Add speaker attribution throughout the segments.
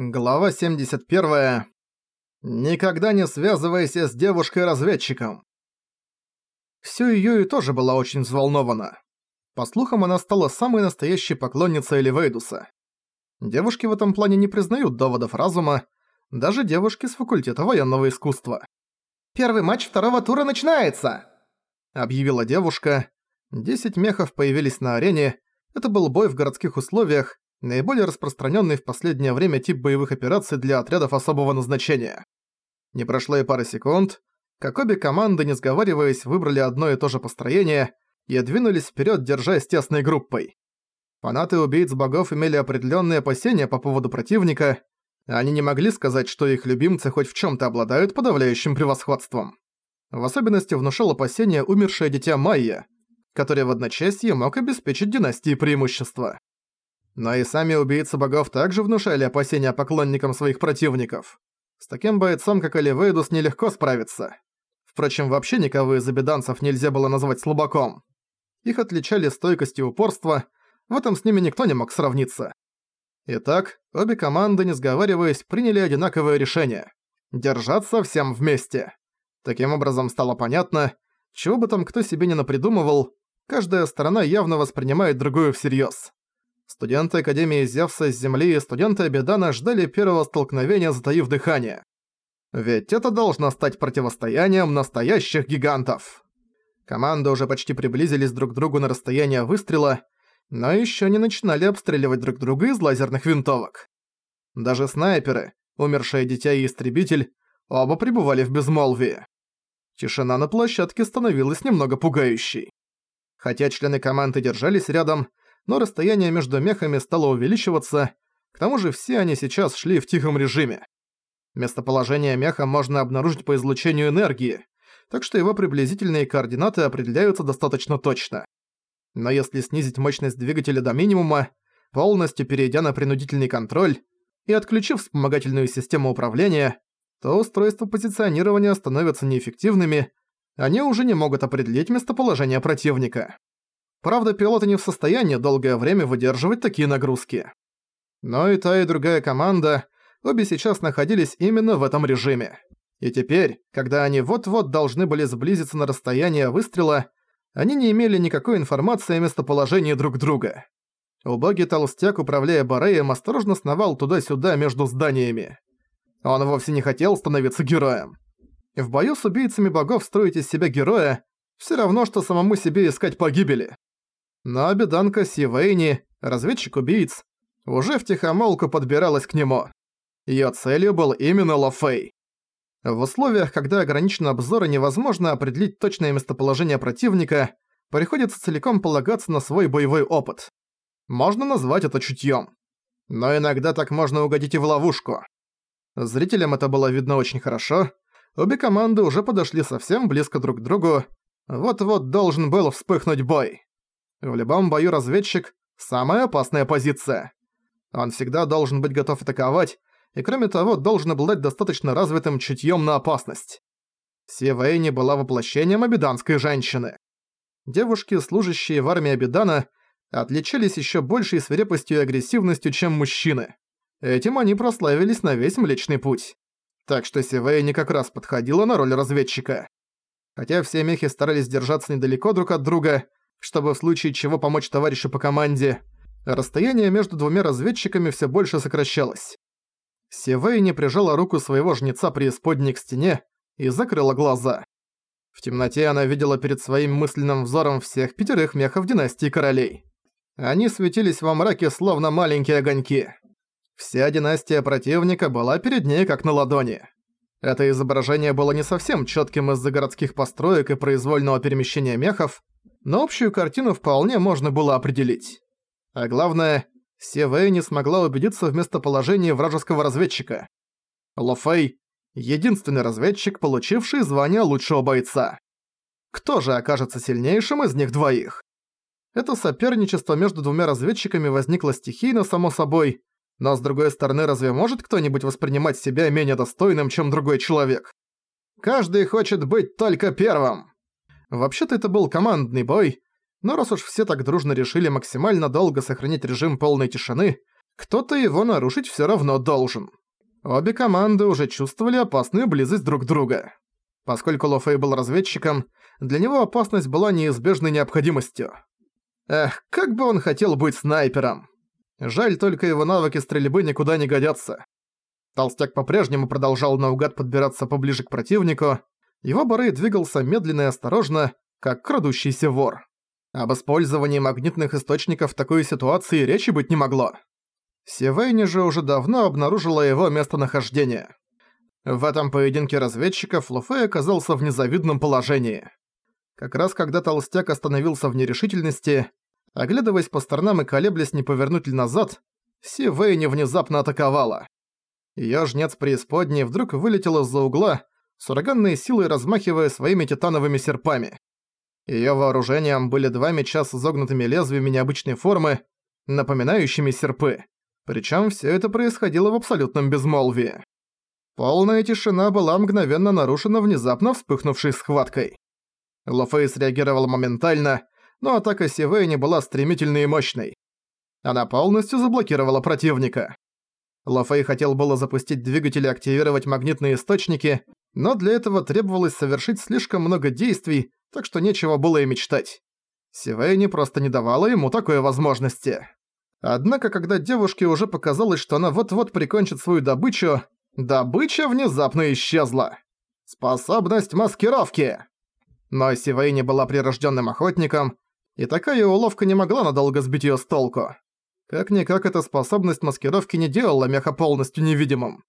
Speaker 1: Глава 71. Никогда не связывайся с девушкой-разведчиком. Сю Юи тоже была очень взволнована. По слухам, она стала самой настоящей поклонницей Эливейдуса. Девушки в этом плане не признают доводов разума, даже девушки с факультета военного искусства. «Первый матч второго тура начинается!» объявила девушка. Десять мехов появились на арене. Это был бой в городских условиях, наиболее распространенный в последнее время тип боевых операций для отрядов особого назначения. Не прошло и пары секунд, как обе команды, не сговариваясь, выбрали одно и то же построение и двинулись вперед, держась тесной группой. Фанаты убийц богов имели определенные опасения по поводу противника, они не могли сказать, что их любимцы хоть в чем то обладают подавляющим превосходством. В особенности внушал опасения умершее дитя Майя, которое в одночасье мог обеспечить династии преимущества. Но и сами убийцы богов также внушали опасения поклонникам своих противников. С таким бойцом, как Оливейдус, нелегко справиться. Впрочем, вообще никого из обиданцев нельзя было назвать слабаком. Их отличали стойкость и упорство, в этом с ними никто не мог сравниться. Итак, обе команды, не сговариваясь, приняли одинаковое решение – держаться всем вместе. Таким образом стало понятно, чего бы там кто себе не напридумывал, каждая сторона явно воспринимает другую всерьёз. Студенты Академии Зевса с Земли и студенты Абедана ждали первого столкновения, затаив дыхание. Ведь это должно стать противостоянием настоящих гигантов. Команды уже почти приблизились друг к другу на расстояние выстрела, но ещё не начинали обстреливать друг друга из лазерных винтовок. Даже снайперы, умершее дитя и истребитель, оба пребывали в безмолвии. Тишина на площадке становилась немного пугающей. Хотя члены команды держались рядом, но расстояние между мехами стало увеличиваться, к тому же все они сейчас шли в тихом режиме. Местоположение меха можно обнаружить по излучению энергии, так что его приблизительные координаты определяются достаточно точно. Но если снизить мощность двигателя до минимума, полностью перейдя на принудительный контроль и отключив вспомогательную систему управления, то устройства позиционирования становятся неэффективными, они уже не могут определить местоположение противника. Правда, пилоты не в состоянии долгое время выдерживать такие нагрузки. Но и та, и другая команда, обе сейчас находились именно в этом режиме. И теперь, когда они вот-вот должны были сблизиться на расстояние выстрела, они не имели никакой информации о местоположении друг друга. Убогий толстяк, управляя Бореем, осторожно сновал туда-сюда между зданиями. Он вовсе не хотел становиться героем. В бою с убийцами богов строить из себя героя – все равно, что самому себе искать погибели. Но беданка Сивейни, разведчик убийц, уже втихомолку подбиралась к нему. Её целью был именно Лофей. В условиях, когда ограничен обзор и невозможно определить точное местоположение противника, приходится целиком полагаться на свой боевой опыт. Можно назвать это чутьём. Но иногда так можно угодить и в ловушку. Зрителям это было видно очень хорошо. Обе команды уже подошли совсем близко друг к другу. Вот-вот должен был вспыхнуть бой. В любом бою разведчик – самая опасная позиция. Он всегда должен быть готов атаковать, и кроме того, должен обладать достаточно развитым чутьем на опасность. Севейни была воплощением абиданской женщины. Девушки, служащие в армии Абидана, отличались еще большей свирепостью и агрессивностью, чем мужчины. Этим они прославились на весь Млечный Путь. Так что Севейни как раз подходила на роль разведчика. Хотя все мехи старались держаться недалеко друг от друга, чтобы в случае чего помочь товарищу по команде, расстояние между двумя разведчиками все больше сокращалось. Севей не прижала руку своего жнеца преисподней к стене и закрыла глаза. В темноте она видела перед своим мысленным взором всех пятерых мехов династии королей. Они светились во мраке, словно маленькие огоньки. Вся династия противника была перед ней как на ладони. Это изображение было не совсем четким из-за городских построек и произвольного перемещения мехов, но общую картину вполне можно было определить. А главное, Севэй не смогла убедиться в местоположении вражеского разведчика. Ло Фэй — единственный разведчик, получивший звание лучшего бойца. Кто же окажется сильнейшим из них двоих? Это соперничество между двумя разведчиками возникло стихийно, само собой, но с другой стороны, разве может кто-нибудь воспринимать себя менее достойным, чем другой человек? Каждый хочет быть только первым. Вообще-то это был командный бой, но раз уж все так дружно решили максимально долго сохранить режим полной тишины, кто-то его нарушить всё равно должен. Обе команды уже чувствовали опасную близость друг друга. Поскольку Ло Фэй был разведчиком, для него опасность была неизбежной необходимостью. Эх, как бы он хотел быть снайпером. Жаль, только его навыки стрельбы никуда не годятся. Толстяк по-прежнему продолжал наугад подбираться поближе к противнику. Его Борей двигался медленно и осторожно, как крадущийся вор. Об использовании магнитных источников в такой ситуации речи быть не могло. Сивейни же уже давно обнаружила его местонахождение. В этом поединке разведчиков Луфей оказался в незавидном положении. Как раз когда толстяк остановился в нерешительности, оглядываясь по сторонам и колеблясь не повернуть ли назад, Си Вэйни внезапно атаковала. Её жнец преисподней вдруг вылетел из-за угла, с ураганной силой размахивая своими титановыми серпами. Её вооружением были два меча с изогнутыми лезвиями необычной формы, напоминающими серпы. Причём всё это происходило в абсолютном безмолвии. Полная тишина была мгновенно нарушена внезапно вспыхнувшей схваткой. Лофей среагировал моментально, но атака Сивейни была стремительной и мощной. Она полностью заблокировала противника. Лофей хотел было запустить двигатель и активировать магнитные источники, но для этого требовалось совершить слишком много действий, так что нечего было и мечтать. Сивейни просто не давала ему такой возможности. Однако, когда девушке уже показалось, что она вот-вот прикончит свою добычу, добыча внезапно исчезла. Способность маскировки! Но Сивейни была прирожденным охотником, и такая уловка не могла надолго сбить её с толку. Как-никак эта способность маскировки не делала меха полностью невидимым.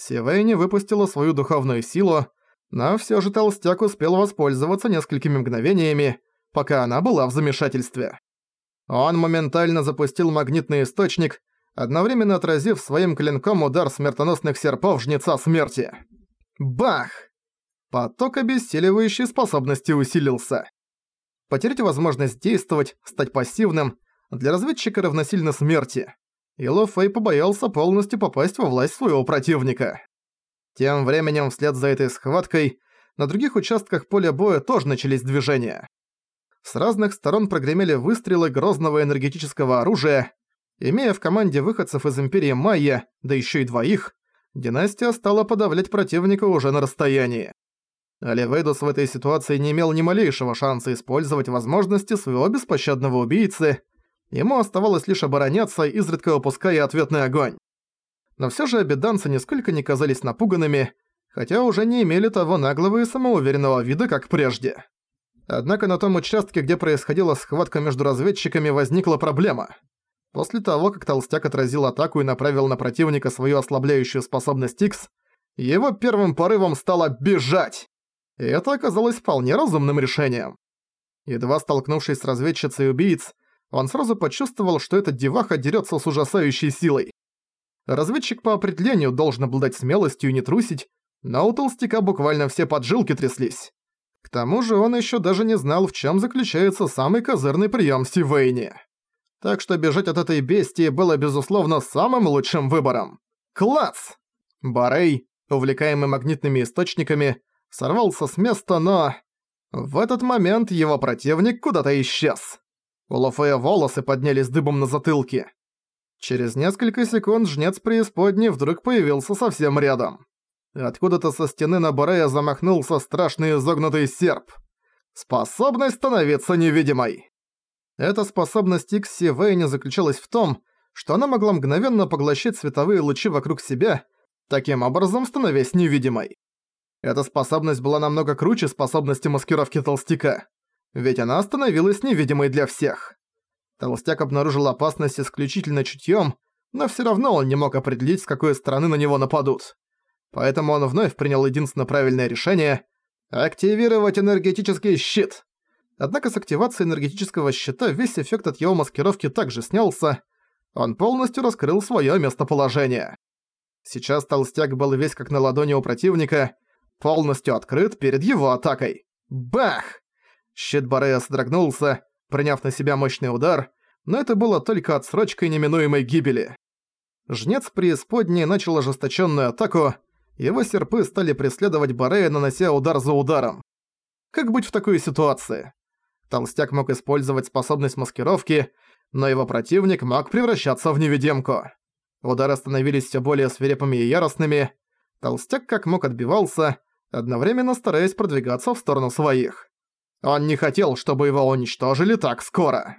Speaker 1: Сивейни выпустила свою духовную силу, но всё же толстяк успел воспользоваться несколькими мгновениями, пока она была в замешательстве. Он моментально запустил магнитный источник, одновременно отразив своим клинком удар смертоносных серпов Жнеца Смерти. Бах! Поток обессиливающей способности усилился. Потерять возможность действовать, стать пассивным, для разведчика равносильно смерти. И Ло Фэй побоялся полностью попасть во власть своего противника. Тем временем, вслед за этой схваткой, на других участках поля боя тоже начались движения. С разных сторон прогремели выстрелы грозного энергетического оружия. Имея в команде выходцев из Империи Майя, да еще и двоих, династия стала подавлять противника уже на расстоянии. Оливейдус в этой ситуации не имел ни малейшего шанса использовать возможности своего беспощадного убийцы. Ему оставалось лишь обороняться, изредка выпуская ответный огонь. Но всё же обеданцы нисколько не казались напуганными, хотя уже не имели того наглого и самоуверенного вида, как прежде. Однако на том участке, где происходила схватка между разведчиками, возникла проблема. После того, как Толстяк отразил атаку и направил на противника свою ослабляющую способность X, его первым порывом стало бежать. И это оказалось вполне разумным решением. Едва столкнувшись с разведчицей убийц, он сразу почувствовал, что эта деваха дерется с ужасающей силой. Разведчик по определению должен обладать смелостью и не трусить, но у толстяка буквально все поджилки тряслись. К тому же он еще даже не знал, в чем заключается самый козырный прием Стивейни. Так что бежать от этой бестии было, безусловно, самым лучшим выбором. Класс! Барей, увлекаемый магнитными источниками, сорвался с места, но... В этот момент его противник куда-то исчез. У Лофея волосы поднялись дыбом на затылке. Через несколько секунд жнец преисподней вдруг появился совсем рядом. Откуда-то со стены на Борея замахнулся страшный изогнутый серп. Способность становиться невидимой. Эта способность Икси Вейни заключалась в том, что она могла мгновенно поглощать световые лучи вокруг себя, таким образом становясь невидимой. Эта способность была намного круче способности маскировки толстяка, ведь она становилась невидимой для всех. Толстяк обнаружил опасность исключительно чутьём, но всё равно он не мог определить, с какой стороны на него нападут. Поэтому он вновь принял единственно правильное решение – активировать энергетический щит. Однако с активацией энергетического щита весь эффект от его маскировки также снялся, он полностью раскрыл своё местоположение. Сейчас толстяк был весь как на ладони у противника – полностью открыт перед его атакой. Бах! Щит Барея содрогнулся, приняв на себя мощный удар, но это было только отсрочкой неминуемой гибели. Жнец преисподней начал ожесточенную атаку, его серпы стали преследовать Барея, нанося удар за ударом. Как быть в такой ситуации? Толстяк мог использовать способность маскировки, но его противник мог превращаться в невидимку. Удары становились все более свирепыми и яростными. Толстяк как мог отбивался, одновременно стараясь продвигаться в сторону своих. Он не хотел, чтобы его уничтожили так скоро.